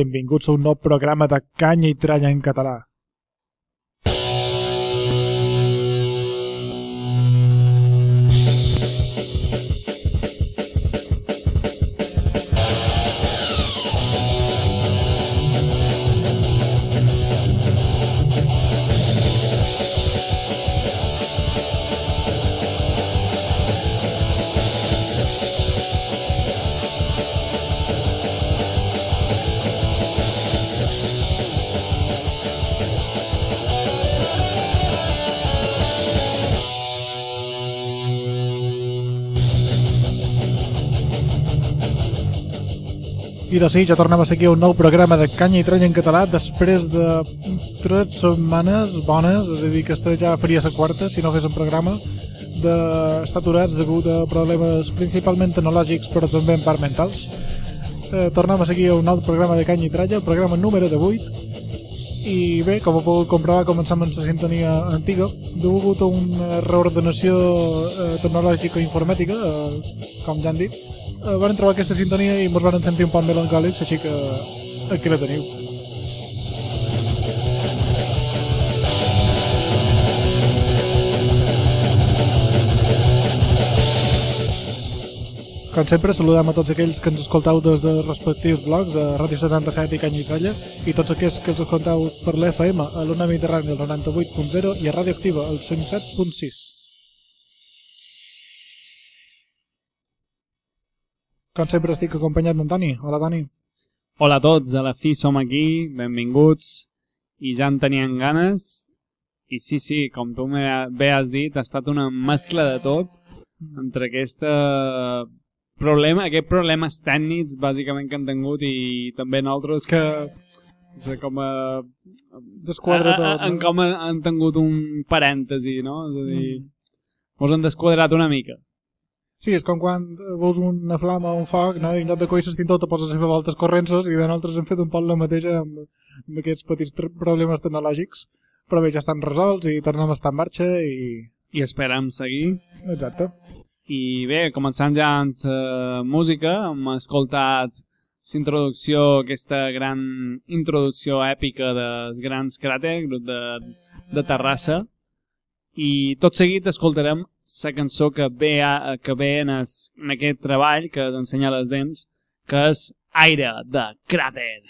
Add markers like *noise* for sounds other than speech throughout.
Benvinguts a un nou programa de Canya i Tralla en català. I doncs sí, ja tornem a seguir un nou programa de Canya i Tralla en català després de tres setmanes bones, és a dir, que ja faria la quarta si no fes un programa d'estar aturats degut a problemes principalment tecnològics però també en part mentals. Eh, tornem a seguir un nou programa de Canya i Tralla, el programa número de 8 i bé, com ho puc comprovar començam amb la sintonia antiga degut a una reordenació eh, tecnològica i informàtica eh, com ja han dit. Eh, van trobar aquesta sintonia i ens van sentir un poc melancòlics així que aquí la teniu Com sempre, saludem a tots aquells que ens escolteu des de respectius blogs de Ràdio 77 i Canya i i tots aquells que ens escolteu per l'FM a l'Ona Mediterrània el 98.0 i a Ràdio Activa el 107.6. Com sempre estic acompanyat d'en Toni. Hola, Toni. Hola a tots, a la fi som aquí, benvinguts i ja en tenien ganes i sí, sí, com tu bé has dit, ha estat una mescla de tot entre aquesta problema, aquests problemes tècnics bàsicament que han tingut i també nosaltres que sé, com a Desquadra tot, en com han tingut un parèntesi, no? És a dir, mos han desquadrat una mica. Sí, és com quan veus una flama o un foc, no? i en lloc de coixes tinc tot, te poses a fer voltes corrences i de nosaltres hem fet un poc la mateixa amb, amb aquests petits problemes tecnològics. Però bé, ja estan resolts i tornem a estar en marxa i... I esperem seguir. Exacte. I bé, començant ja amb la música, hem escoltat l'introducció, aquesta gran introducció èpica dels grans cràters, grup de, de Terrassa, i tot seguit escoltarem la cançó que ve, a, que ve en, es, en aquest treball que ens ensenya les dents, que és Aire de Cràter.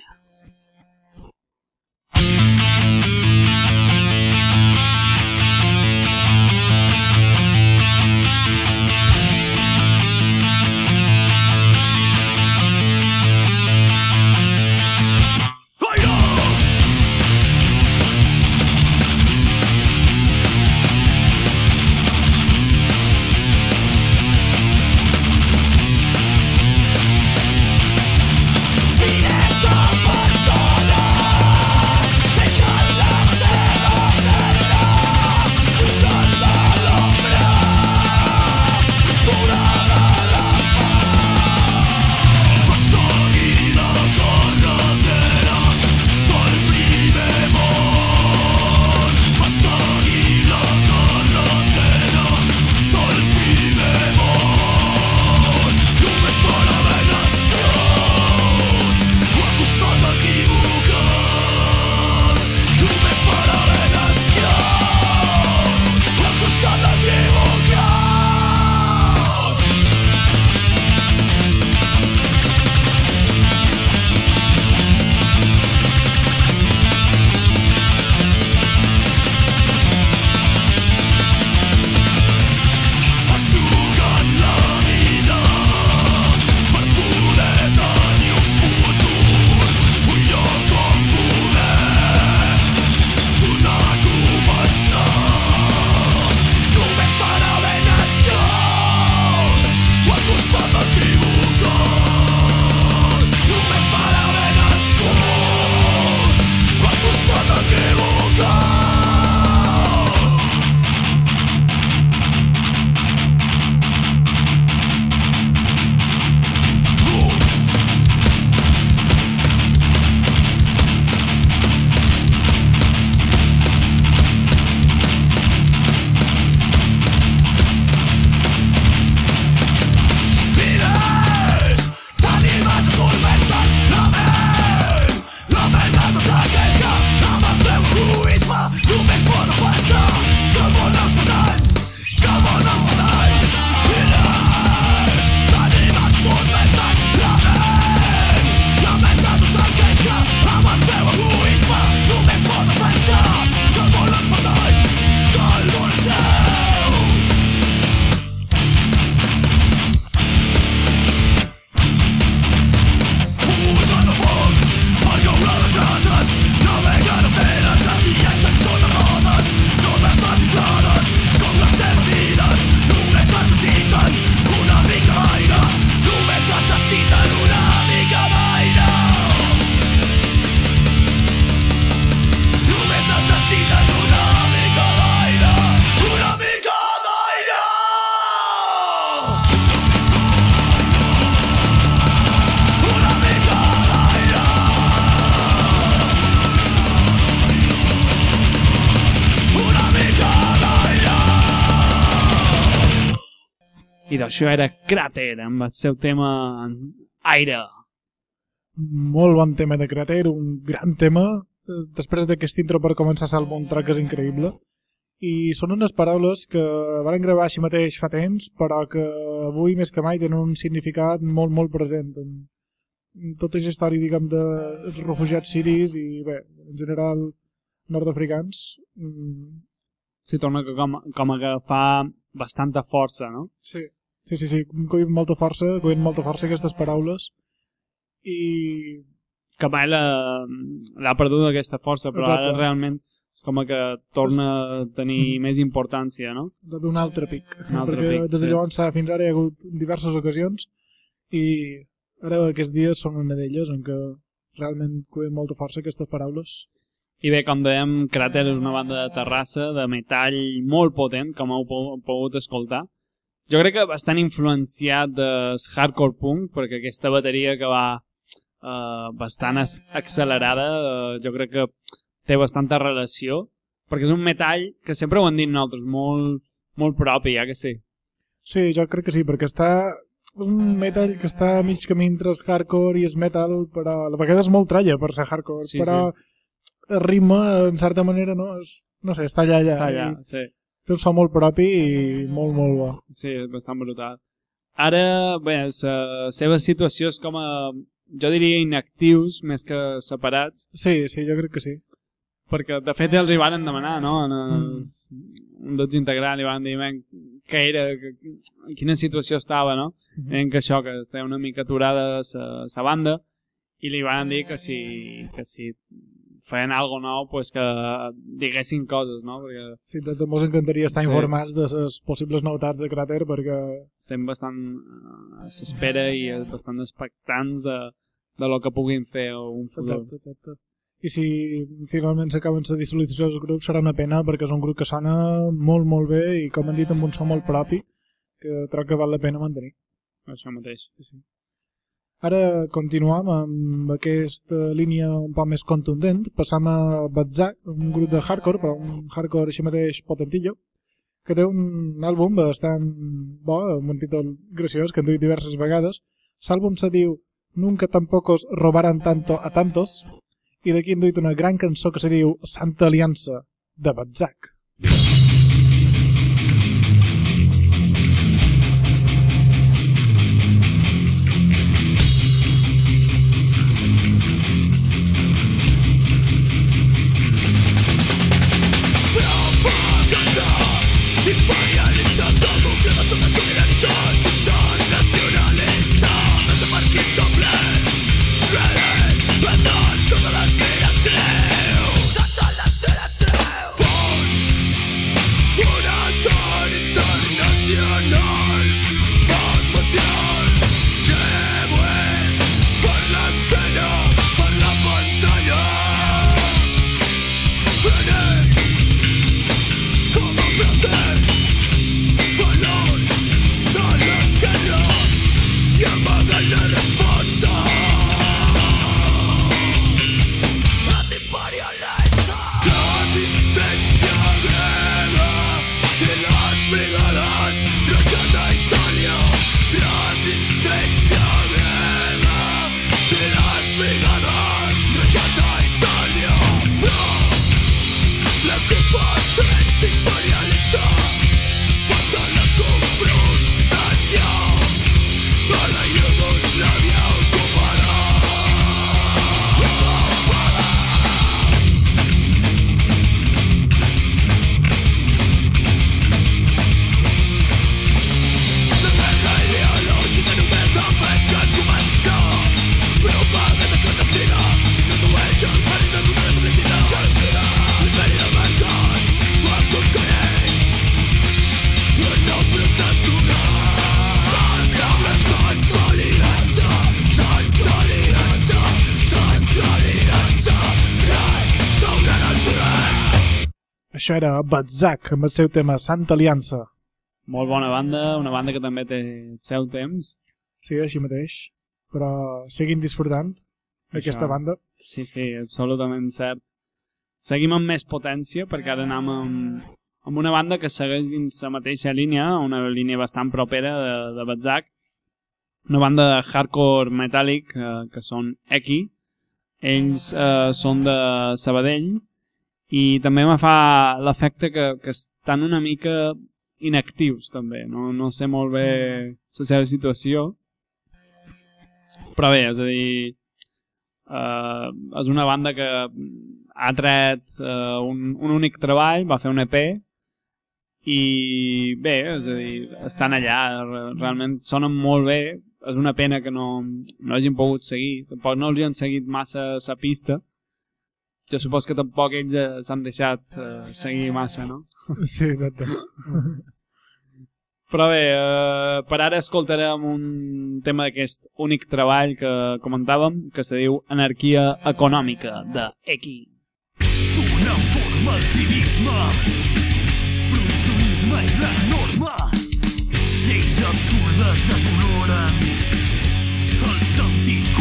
I d'això era Cràter, amb el seu tema Aire. Molt bon tema de Crater, un gran tema. Després d'aquest intro per començar l'àlbum track és increïble. I són unes paraules que van gravar així mateix fa temps, però que avui més que mai tenen un significat molt, molt present en, en tota aquesta història, diguem, dels refugiats siris i, bé, en general nord-africans. Mm, Sí, torna com, com a que fa bastanta força, no? Sí, sí, sí, sí. coïn molta força, coïn molta força aquestes paraules. I Que mai l'ha perdut aquesta força, però Exacte. ara realment és com que torna a tenir Mm. més importància, no? d'un altre pic. Un altre perquè pic, des de sí. llavors fins ara hi ha hagut diverses ocasions i ara aquests dies són una d'elles en què realment coïn molta força aquestes paraules. I bé, com dèiem, Crater és una banda de Terrassa de metall molt potent, com heu po- pogut escoltar. Jo crec que bastant influenciat del hardcore punk, perquè aquesta bateria que va eh, bastant ac- accelerada, eh, jo crec que té bastanta relació, perquè és un metall que sempre ho hem dit nosaltres, molt, molt propi, ja que sí. Sí, jo crec que sí, perquè està un metal que està a mig camí entre el hardcore i el metal, però a la vegada és molt tralla per ser hardcore, Sí, però el ritme, en certa manera, no, és, no sé, està allà, allà. Està allà, i sí. Té un so molt propi i molt, molt bo. Sí, és bastant brutal. Ara, bé, la seva situació és com a, jo diria, inactius més que separats, Sí, sí, jo crec que sí. perquè de fet els hi van demanar, no? En els, Un dels integrants li van dir "Men, què era, que, en quina situació estava, no? Mhm. En que això, que estava una mica aturada la banda, i li van dir que si, que si feien alguna nou, pues que diguessin coses, no? Perquè Sí, doncs ens encantaria estar Sí. informats de les possibles novetats de Cràter perquè estem bastant eh, a l'espera i bastant expectants de, de lo que puguin fer un futur. Exacte, exacte. I si finalment s'acaben la dissolució del grup serà una pena perquè és un grup que sona molt, molt bé i com hem dit amb un so molt propi que troc que val la pena mantenir. Això mateix. Sí, sí. Ara continuem amb aquesta línia un poc més contundent. Passam a Batzak, un grup de hardcore, però un hardcore així mateix potentillo, que té un àlbum bastant bo, amb un títol graciós, que hem dit diverses vegades. L'àlbum se diu Nunca tampocos robaran tanto a tantos, i d'aquí hem duit una gran cançó que se diu Santa Aliança, de Batzak. Això era Batzak, amb el seu tema Santa Aliança. Molt bona banda, una banda que també té el seu temps. Sí, així mateix. Però seguim disfrutant Això. banda. Sí, sí, absolutament cert. Seguim amb més potència, perquè ara anem amb, amb una banda que segueix dins la mateixa línia, una línia bastant propera de, de Batzak, una banda de hardcore metàl·lic eh, que són Eki. Ells eh, són de Sabadell i també me fa l'efecte que, que estan una mica inactius també, no, no sé molt bé la seva situació. Però bé, és a dir eh, és una banda que ha tret eh, un, un únic treball, va fer un EP i bé, és a dir, estan allà, realment sonen molt bé, és una pena que no, no hagin pogut seguir, tampoc no els han seguit massa la pista, jo supos que tampoc ells eh, s'han deixat eh, seguir massa, no? *laughs* Sí, exacte. Però bé, eh, per ara escoltarem un tema d'aquest únic treball que comentàvem, que se diu Anarquia Econòmica, de Eki. Una forma al civisme Prohibicionisme és la norma Lleis absurdes deshonoren el sentit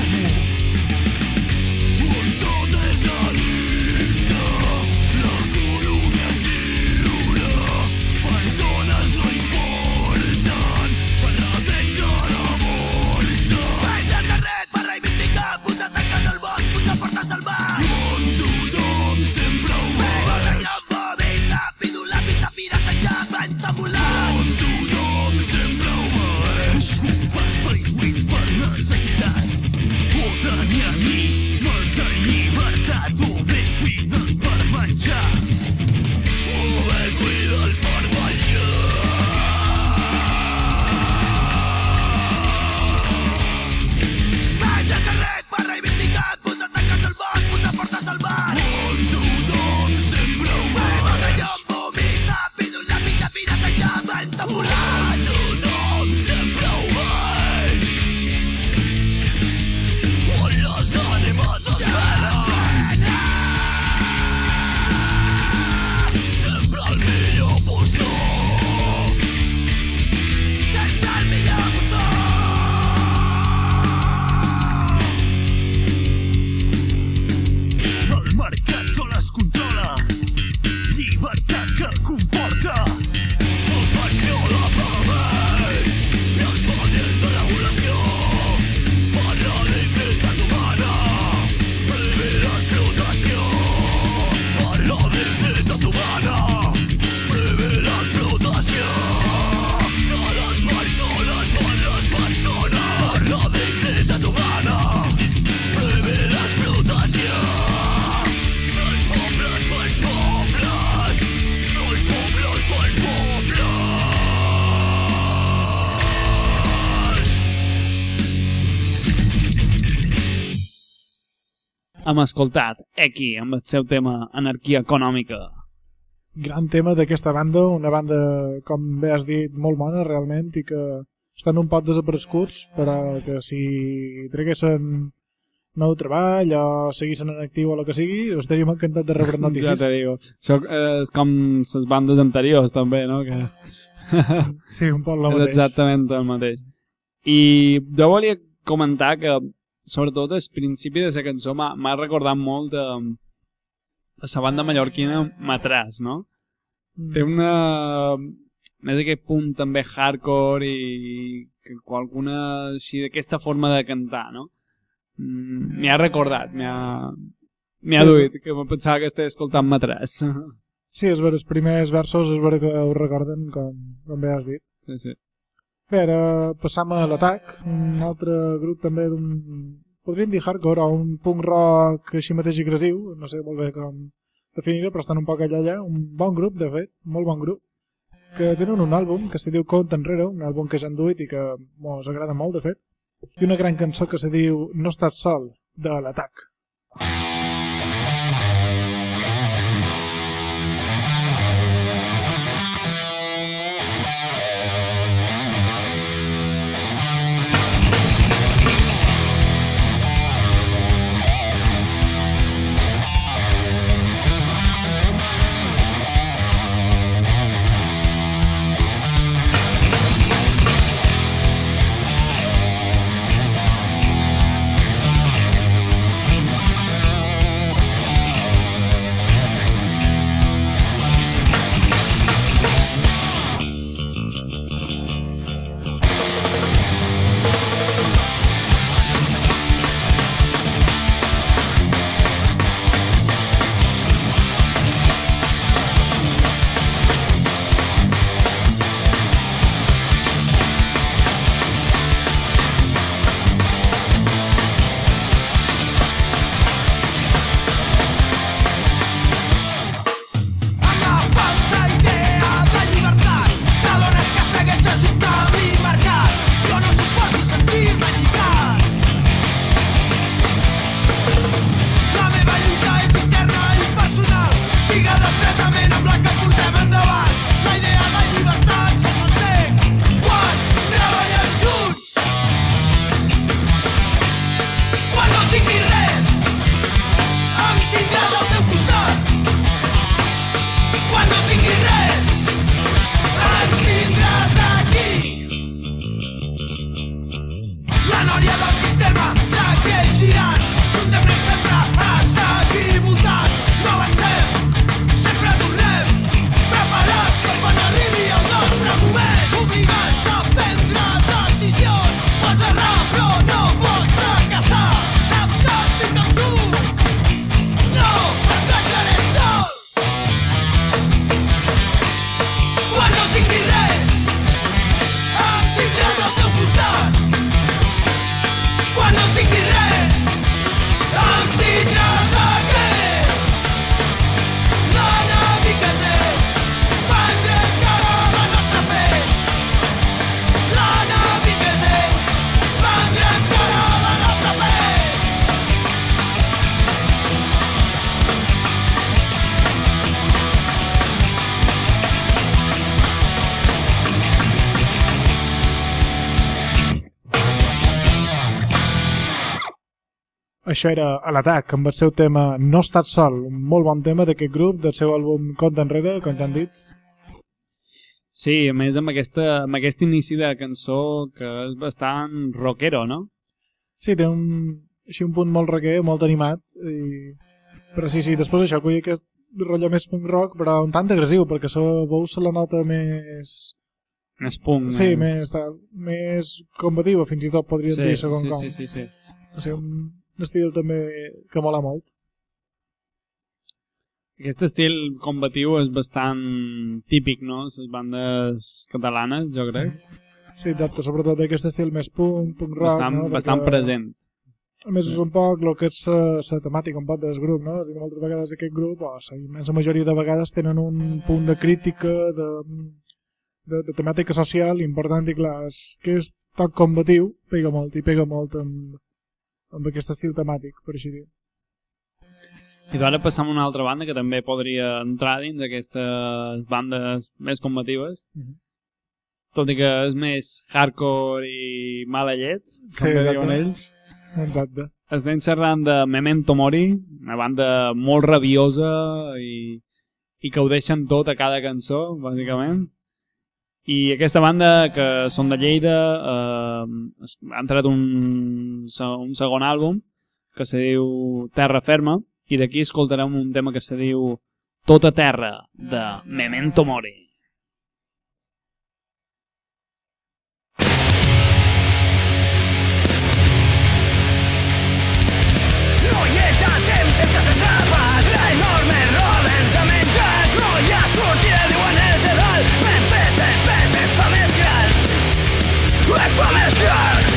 Hem escoltat Eki amb el seu tema Anarquia Econòmica. Gran tema d'aquesta banda, una banda, com bé has dit, molt bona realment i que estan un poc desapareguts, però que si treguessin nou treball o seguissin en actiu o el que sigui, estaríem encantats de rebre *laughs* Ja notícies. te digo. Això eh, és com les bandes anteriors, també, no? Que Sí, un poc *laughs* és mateix. exactament el mateix. I jo volia comentar que, sobretot, el principi de la cançó m'ha recordat molt de, la banda mallorquina Matràs, no? Mm. Té una... Més aquest punt també hardcore i alguna així d'aquesta forma de cantar, no? Mm, M'hi ha recordat, m'hi ha... M'hi ha Sí. duit, que me pensava que estava escoltant Matràs. Sí, és vera, els primers versos és vera que ho recorden, com, com bé has dit. Sí, sí. Ara passam a l'atac, un altre grup també d'un... Podríem dir hardcore o un punk rock així mateix agressiu, no sé molt bé com definir-ho, però estan un poc allà allà. Un bon grup, de fet, molt bon grup, que tenen un àlbum que se diu Compte Enrere, un àlbum que ja han duit i que mos agrada molt, de fet, i una gran cançó que se diu No estàs sol, de l'atac. Thank això era a l'atac, amb el seu tema No estàs sol, un molt bon tema d'aquest grup, del seu àlbum Compte enrere, com ja han dit. Sí, a més amb, aquesta, amb aquest inici de cançó que és bastant rockero, no? Sí, té un, així un punt molt rocker, molt animat, i... però sí, sí, després això, cuia aquest rotllo més punk rock, però un tant agressiu, perquè això veus se la nota més... Més punk. Sí, més, tal, més combativa, fins i tot podríem sí, dir, segon sí, com. sí, sí, sí. O sigui, un estil també que mola molt. Aquest estil combatiu és bastant típic, no? Les bandes catalanes, jo crec. Sí, exacte, sobretot aquest estil més punk, punk rock, Bastant, no? bastant Perquè, present. A més, és un poc el que és la temàtica un poc del grup, no? És a dir, moltes vegades aquest grup, o la immensa majoria de vegades, tenen un punt de crítica, de, de, de temàtica social important i clar, és que és toc combatiu, pega molt, i pega molt amb, amb aquest estil temàtic, per així dir. I ara passam a una altra banda que també podria entrar dins d'aquestes bandes més combatives, Mhm. tot i que és més hardcore i mala llet, com Sí, exacte. diuen ells. Exacte. Estem xerrant de Memento Mori, una banda molt rabiosa i, i que ho deixen tot a cada cançó, bàsicament. I aquesta banda, que són de Lleida, eh, han tret un, un segon àlbum que se diu Terra Ferma i d'aquí escoltarem un tema que se diu Tota Terra, de Memento Mori. Estàs atrapat. L'enorme ens ha menjat. No hi ha sortida, diuen de dalt Es fa més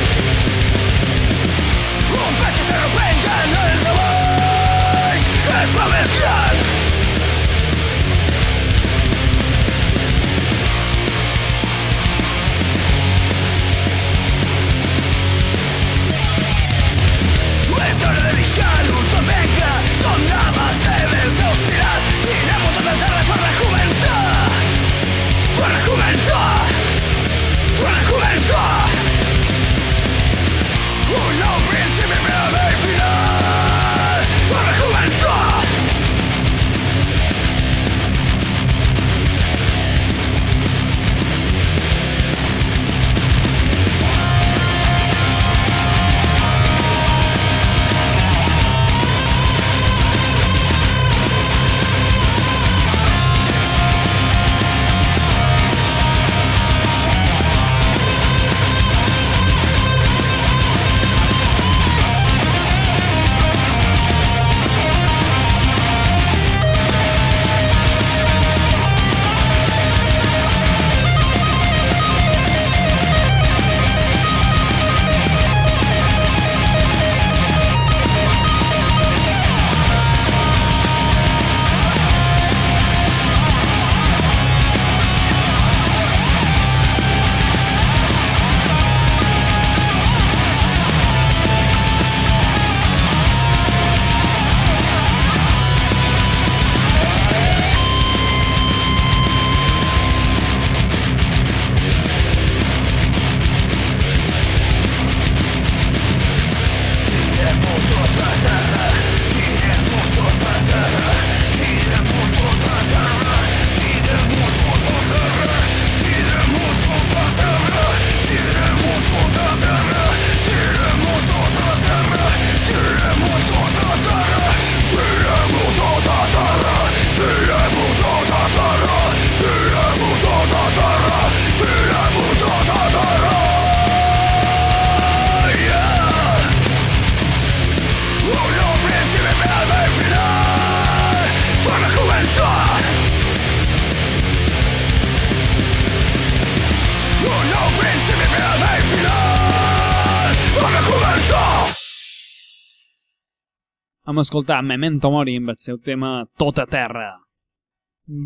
Hem escoltat Memento Mori amb el seu tema Tota Terra.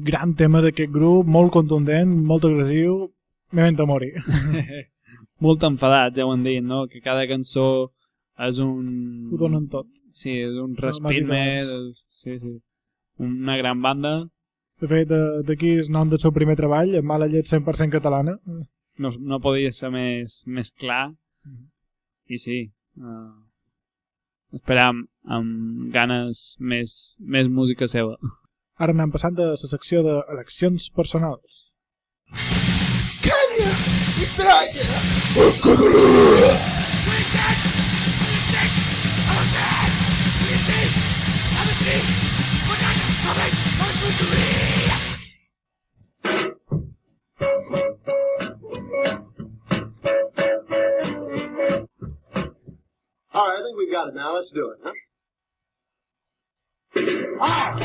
Gran tema d'aquest grup, molt contundent, molt agressiu, Memento Mori. *laughs* Molt enfadats, ja ho han dit, no? Que cada cançó és un... Ho donen tot. Sí, és un No, respir bàsicament. més... és- Sí, sí. Una gran banda. De fet, d'aquí és nom del seu primer treball, amb mala llet 100% catalana. No, no podia ser més, més clar. Mhm. I sí. Uh, esperam amb ganes més, més música seva. Ara anem passant de la secció d'eleccions personals. Calla! I tralla! Codolua! Thank you. All right, I think we got it now. Let's do it, huh? Rock.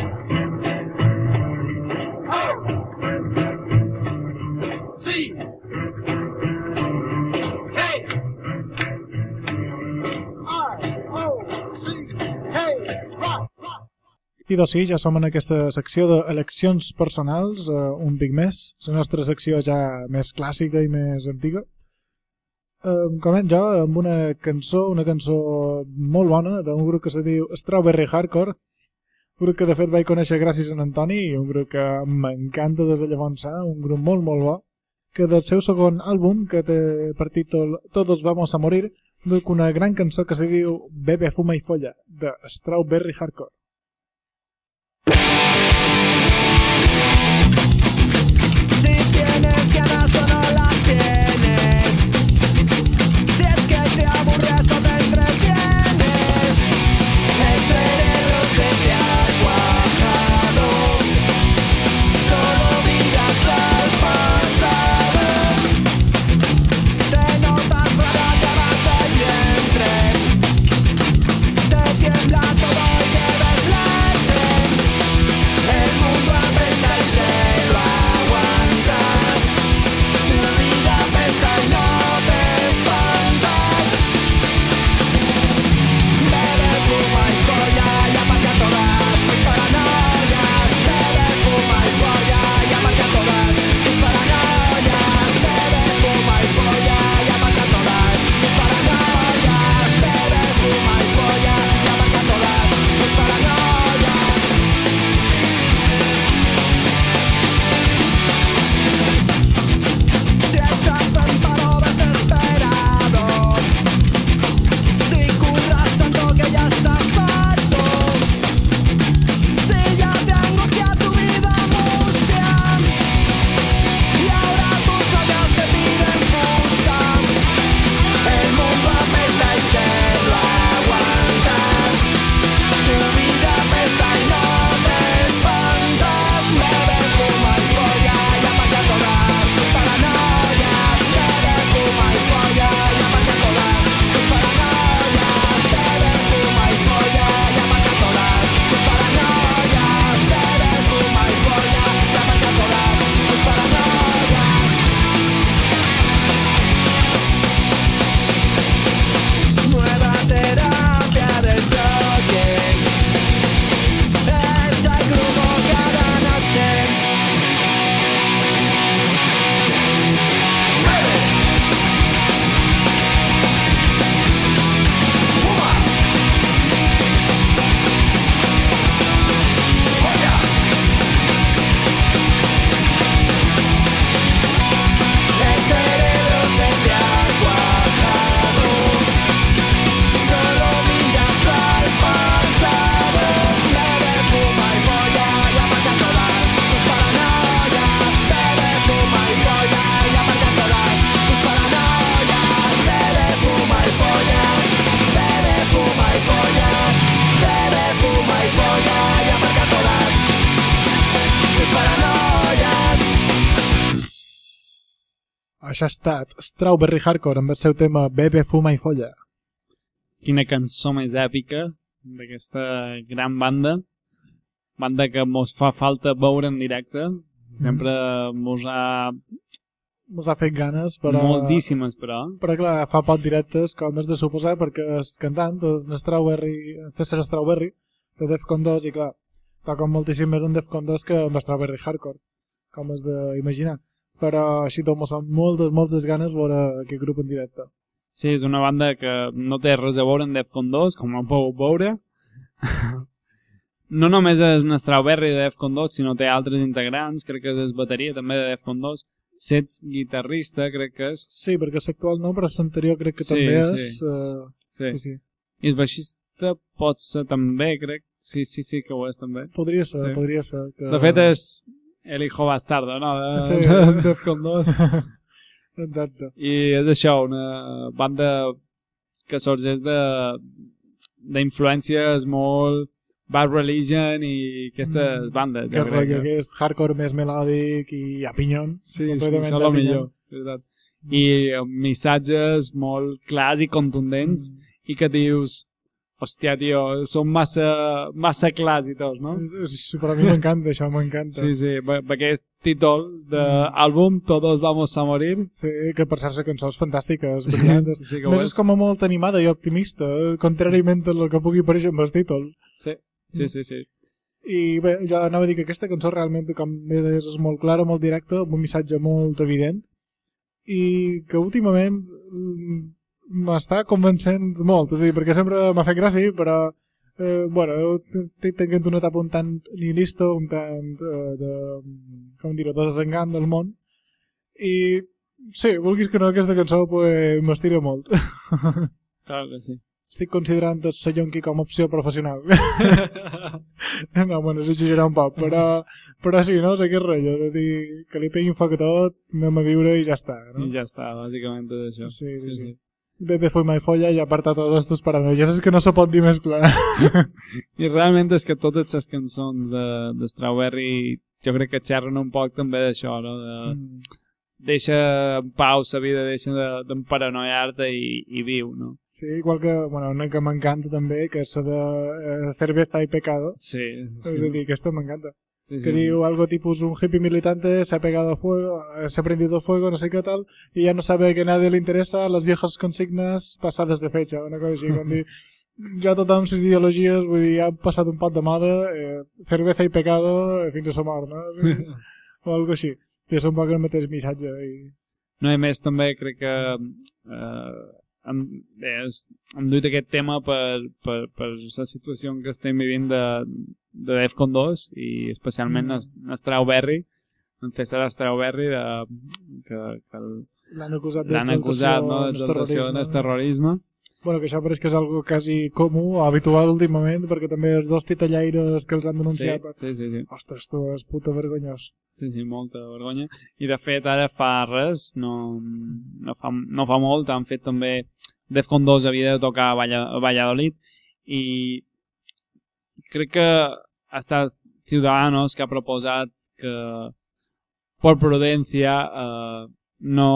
I doncs sí, ja som en aquesta secció d'eleccions personals, eh, un pic més, la nostra secció ja més clàssica i més antiga. Coment jo amb una cançó, una cançó molt bona d'un grup que se diu Strawberry Hardcore, un grup que de fet vaig conèixer gràcies a en Antoni un grup que m'encanta des de llavors, eh? un grup molt molt bo, que del seu segon àlbum, que té per títol Todos vamos a morir, duc una gran cançó que se diu Bebe, fuma i folla, de Strawberry Hardcore. Això ha estat Strawberry Hardcore amb el seu tema Bebe, fuma i folla. Quina cançó més èpica d'aquesta gran banda. Banda que mos fa falta veure en directe. Sempre mos ha... Mos ha fet ganes, però... Moltíssimes, però. Però clar, fa poc directes, com és de suposar, perquè el cantant és en Strawberry, César Strawberry, de Defcon 2, i clar, toca moltíssim més en Defcon 2 que en Strawberry Hardcore, com és d'imaginar. Però així tot mos moltes, moltes ganes veure aquest grup en directe. Sí, és una banda que no té res a veure amb Defcon 2, com ho podeu veure. no només és en Strawberry de Defcon 2, sinó té altres integrants, crec que és bateria també de Defcon 2. Sets guitarrista, crec que és. Sí, perquè l'actual no, però l'anterior crec que Sí, també sí. és... Uh, Sí. sí, sí. I el baixista pot ser també, crec. Sí, sí, sí que ho és també. Podria ser, Sí. podria ser. Que... De fet és El hijo bastardo, no? De, Sí. de Defcon 2. Exacte. I és això, una banda que sorgeix de d'influències molt Bad Religion i aquestes Mm. bandes. Que jo crec rotllo que és hardcore més melòdic i a pinyon. Sí, sí, a el millor. veritat. I amb missatges molt clars i contundents Mm. i que dius hòstia, tio, són massa, massa clars i tots, no? És- és- Però a mi m'encanta això, m'encanta. Sí, sí, per per aquest títol d'àlbum Todos vamos a morir. Sí, que per cert la cançó és fantàstica, és brillant. *laughs* Sí, sí Més és. és com a molt animada i optimista, contràriament a el que pugui aparèixer amb el títol. Sí, sí, sí. sí. I bé, ja anava a dir que aquesta cançó realment, com bé deies, és molt clara, molt directa, amb un missatge molt evident i que últimament m'està convencent molt, a dir, perquè sempre m'ha fet gràcia, però eh, bueno, estic tenint una etapa un tant nihilista, un tant eh, de, com dir-ho, de desengant del món i sí, vulguis que no, aquesta cançó pues, m'estira molt. *laughs* Clar que sí. Estic considerant el Sayonki com a opció professional. *laughs* *laughs* no, bueno, és exagerar un poc, però, però sí, no? És aquest rotllo de dir que li peguin foc a tot, anem a viure i ja està, no? I ja està, bàsicament és això. Sí, sí, sí. Bebe fuma i folla i aparta totes tus paranoies. És que no se pot dir més clar. I *laughs* realment és que totes les cançons de, de Strawberry jo crec que xerren un poc també d'això, no? De, Mm. deixa en pau la vida, deixa de- d'emparanoiar-te i, i viu, no? Sí, igual que, bueno, una que m'encanta també, que és la de eh, Cerveza y Pecado. Sí, Sí. És a dir, aquesta m'encanta. Sí, sí, que diu algo tipus un hippie militante se ha pegado fuego, eh, se ha prendido fuego, no sé qué tal, y ya no sabe que a nadie le interesa las viejas consignas pasadas de fecha, una cosa així, com dir, ja *laughs* tothom les ideologies, vull dir, han passat un pot de moda, eh, cerveza i pecado eh, fins a sa mort, no? *laughs* o algo així. I és un poc el mateix missatge. I... No, i a més també crec que eh, hem, bé, és, hem duit aquest tema per, per, per la situació en què estem vivint de, de Defcon 2 i especialment Mm. Strawberry en César Strawberry de, que, que L'han acusat acusat no, d'exaltació en el terrorisme Bueno, que això pareix que és algo quasi comú o habitual últimament, perquè també els dos titellaires que els han sí, denunciat... sí, sí, sí. Ostres, tu, és puta vergonyós. Sí, sí, molta vergonya. I de fet ara fa res, no, no, fa, no fa molt, han fet també Defcon 2 havia de tocar a Valladolid i crec que ha estat Ciudadanos que ha proposat que per prudència eh, no,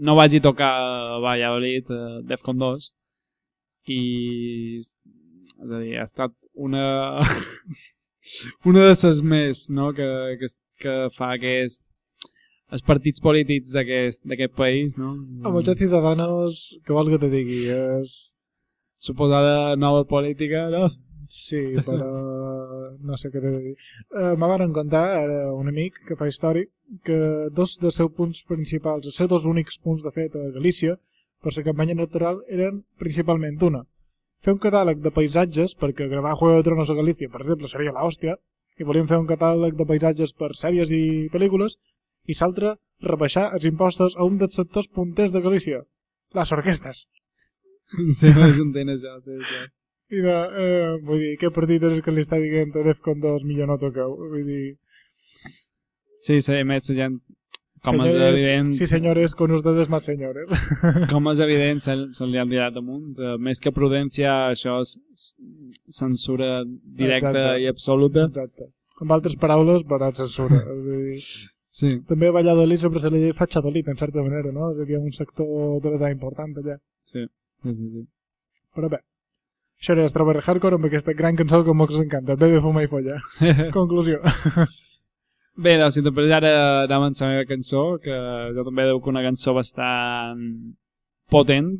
no vagi a tocar a Valladolid eh, Defcon 2 i és a dir, ha estat una *laughs* una de les més no, que, que, que fa aquest els partits polítics d'aquest d'aquest país no? Amb els Ciudadanos, que vol que te digui, és... suposada nova política no? Sí, però no sé què t'he de dir. Uh, me van contar ara un amic que fa històric que dos dels seus punts principals, els seus dos únics punts de fet a Galícia per la campanya electoral eren principalment una, fer un catàleg de paisatges perquè gravar Juego de Tronos a Galícia, per exemple, seria l'hòstia i volien fer un catàleg de paisatges per sèries i pel·lícules i l'altre, rebaixar els impostos a un dels sectors punters de Galícia, les orquestes. sí, *laughs* no s'entén això sí, sí. I de, eh, vull dir, què partit és el que li està dient a Defcon 2 millor no toqueu? Vull dir, sí, sí, més gent com és senyores, evident sí senyores, con ustedes más señores. *laughs* com és *laughs* evident se, se li han tirat damunt uh, més que prudència això és censura directa Exacte. i absoluta Exacte. Amb altres paraules, però censura. *laughs* És dir, sí, també a Valladolid sempre se li diu Fatxadolid, en certa manera, no? És a dir, hi ha un sector de l'edat important allà. sí, sí, sí, sí. Però bé, això era Strawberry Hardcore amb aquesta gran cançó que ens encanta, Bebe, fuma i folla. *laughs* Conclusió. Bé, doncs, si després ara anem amb la meva cançó, que jo també duc una cançó bastant potent.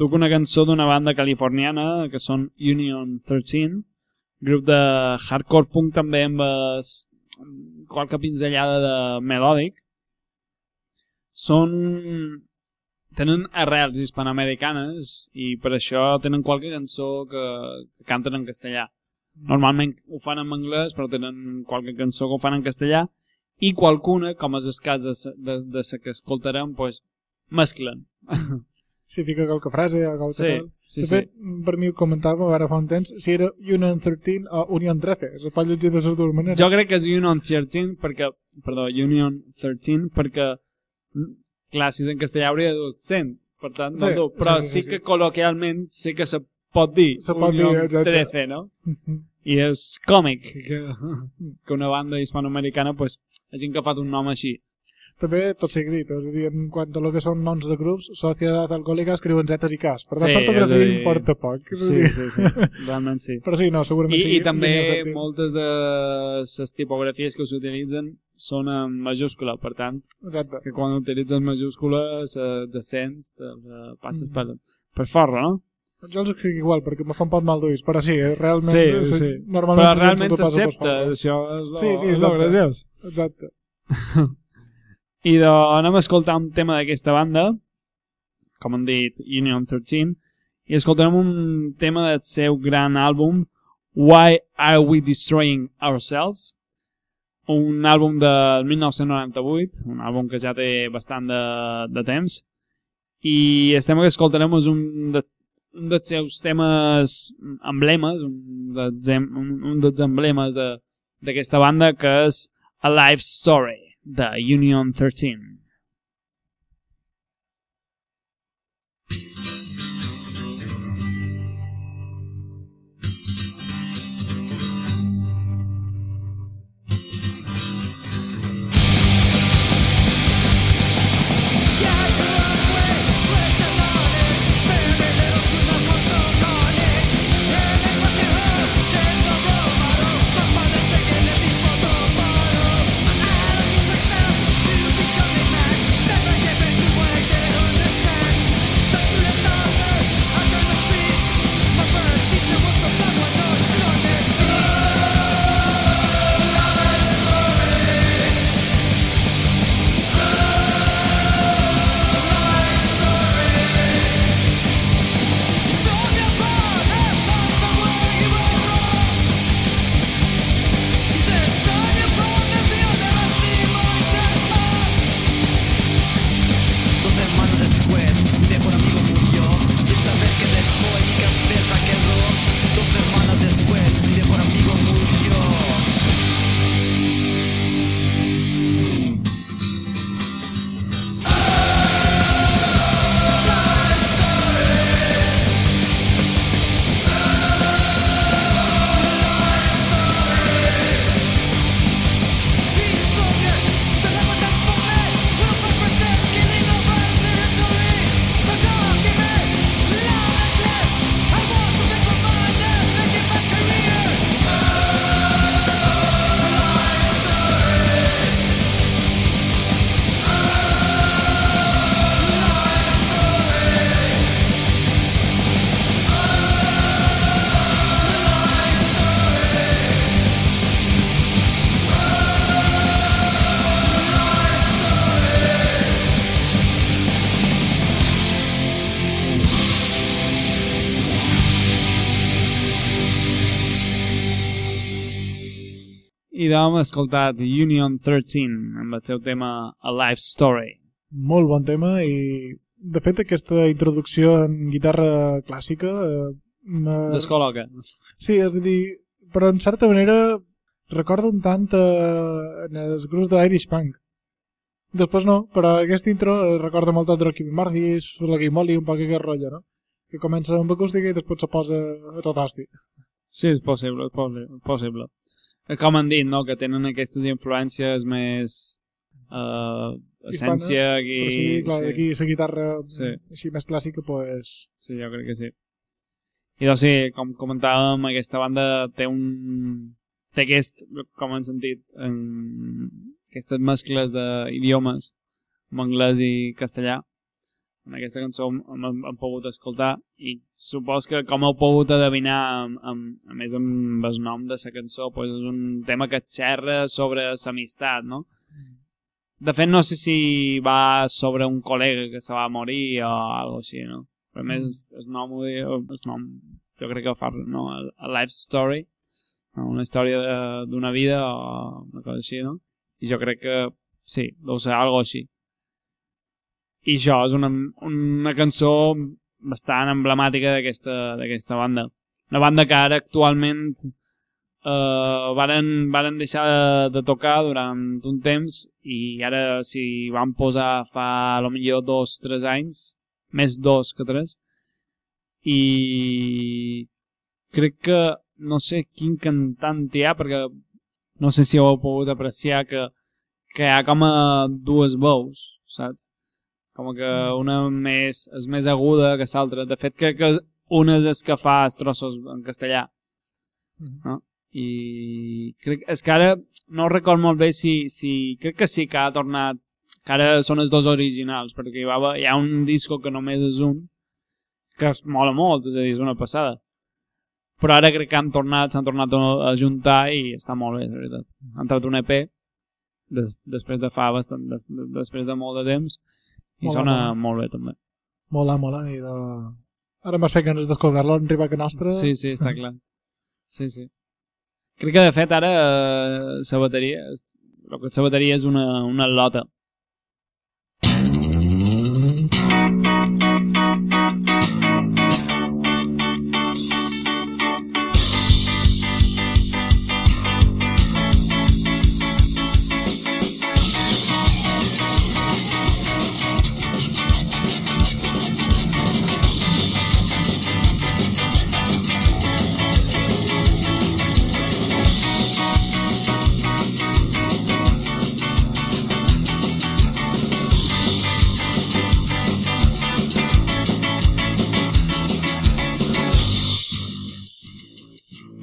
Duc una cançó d'una banda californiana, que són Union 13, grup de hardcore punk també amb es, qualque pinzellada de melòdic. Són... tenen arrels hispanoamericanes i per això tenen qualque cançó que, que canten en castellà. Normalment ho fan en anglès, però tenen qualque cançó que ho fan en castellà i qualcuna, com és el cas de, sa- de, de la que escoltarem, pues, mesclen. *laughs* si fica qualque frase o qualque Sí, tal. sí, de sí. fet, per mi ho comentava ara fa un temps, si era Union 13 o Union 13, se pot llegir de les dues maneres. Jo crec que és Union 13 perquè... Perdó, Union 13 perquè... és en castellà hauria de dur accent, per tant, no Sí, dur. Però sí, sí, sí, sí, que col·loquialment sí que se pot dir Se pot dir, Union exacte. 13, no? Mhm. I és còmic que, que una banda hispanoamericana pues, hagin agafat un nom així. També tot sigui dit, és a dir, en quant a lo que són noms de grups, Societat Alcohòlica escriuen zetes i cas. Per tant, Sí, sí, l'ortografia dir- importa poc. Sí, sí, sí, realment sí. *laughs* Però sí, no, segurament I, sí. I també Union 13. moltes de les tipografies que s'utilitzen són en majúscula, per tant, Exacte. que quan utilitzes majúscules els accents te, te passes Mm. per, per forra, no? Jo els escric igual, perquè me fa un poc mal d'ulls, però sí, eh, realment... Sí, se- sí. Normalment Però realment s'accepta, això és lo, Sí, sí, és lo graciós. Exacte. *laughs* I de, anem a escoltar un tema d'aquesta banda, com hem dit, Union 13, i escoltarem un tema del seu gran àlbum, Why Are We Destroying Ourselves? Un àlbum del 1998, un àlbum que ja té bastant de, de temps, i el tema que escoltarem és un, de, un dels seus temes emblemes, un dels, un, un dels emblemes de- d'aquesta banda, que és A Life Story, de Union 13. Hem escoltat Union 13 amb el seu tema A Life Story. Molt bon tema i, de fet, aquesta introducció en guitarra clàssica... Eh, Descol·loca. Sí, és a dir, però en certa manera recorda un tant eh, en els grups de l'Irish Punk. Després no, però aquest intro eh, recorda molt el Rocky la Game Molly, un poc aquest rotllo, no? Que comença amb acústica i després se posa a tot hosti. Sí, és possible, és possi- és possible. Com han dit, no?, que tenen aquestes influències més... Uh, essència aquí... Però sí, clar, sí. aquí la guitarra Sí. així més clàssica, pues... Sí, jo crec que sí. I doncs sí, com comentàvem, aquesta banda té un... té aquest, com hem sentit, en... aquestes mescles d'idiomes, en anglès i castellà. En aquesta cançó hem, hem, hem pogut escoltar i supos que com heu pogut adivinar amb, amb, a més amb el nom de la cançó pues és un tema que xerra sobre l'amistat, no? De fet, no sé si va sobre un col·lega que se va morir o algo així, no? Però a més, el nom, el nom jo crec que fa, no? A, life story, una història d'una vida o una cosa així, no? I jo crec que sí, deu ser algo així. I això és una, una cançó bastant emblemàtica d'aquesta banda. Una banda que ara actualment eh, varen, varen deixar de, de tocar durant un temps i ara s'hi van posar fa lo millor dos, tres anys, més dos que tres, i crec que no sé quin cantant hi ha perquè no sé si ho heu pogut apreciar que, que hi ha com a dues veus, saps? Com que una més, és més aguda que l'altra. De fet, crec que una és que fa els trossos en castellà. No? I crec, és que ara no record molt bé si, si... Crec que sí que ha tornat que ara són els dos originals, perquè hi, va, hi ha un disco que només és un, que es mola molt, és a dir, és una passada. Però ara crec que han tornat, s'han tornat a juntar i està molt bé, la veritat. Han tret un EP de, després de fa bastant, de, de, després de molt de temps i Mola, sona mola. molt bé també. Mola, mola. I de... Ara m'has fet ganes d'escoltar-lo en Riba que nostra. Sí, sí, està clar. Sí, sí. Crec que de fet ara eh, la bateria, el que la bateria és una, una lota.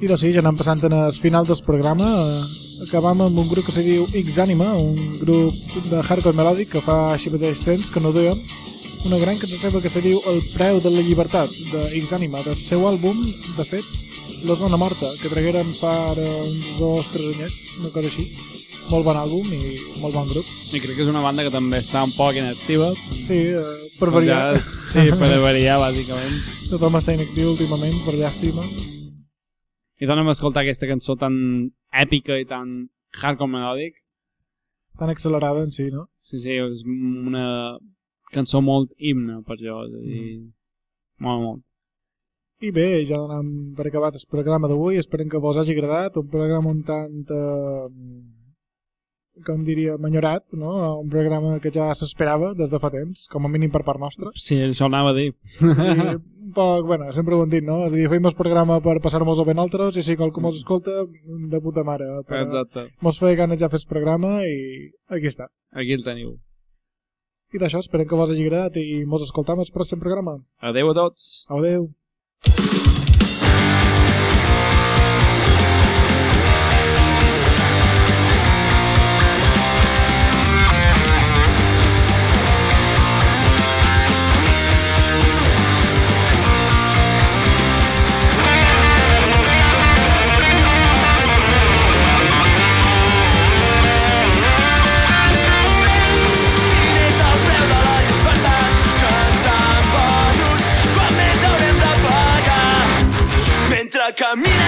I doncs sí, ja anem passant en el final del programa. Eh, acabam amb un grup que se diu X-Anima, un grup de hardcore melòdic que fa així mateix temps que no duia una gran cançó seva que se diu El preu de la llibertat, de X-Anima, del seu àlbum, de fet, La zona morta, que tragueren fa ara uns dos, tres anyets, una cosa així. Molt bon àlbum i molt bon grup. I crec que és una banda que també està un poc inactiva. Sí, eh, per Com variar. Ja, sí, per variar, bàsicament. Tothom està inactiu últimament, per llàstima. I tornem a escoltar aquesta cançó tan èpica i tan hardcore melòdic. Tan accelerada en si, no? Sí, sí, és una cançó molt himne per jo, és a dir, molt, molt. I bé, ja donem per acabat el programa d'avui. Esperem que vos hagi agradat. Un programa un tant, eh, com diria, manyorat, no? Un programa que ja s'esperava des de fa temps, com a mínim per part nostra. Sí, això anava a dir. I poc, bueno, sempre ho hem dit, no? És a dir, fem el programa per passar-nos-ho bé nosaltres i si qualcú mos escolta, de puta mare. Però Exacte. mos feia ganes ja fer el programa i aquí està. Aquí el teniu. I d'això, esperem que vos hagi agradat i mos escoltam el pròxim programa. Adeu a tots. Adeu. camina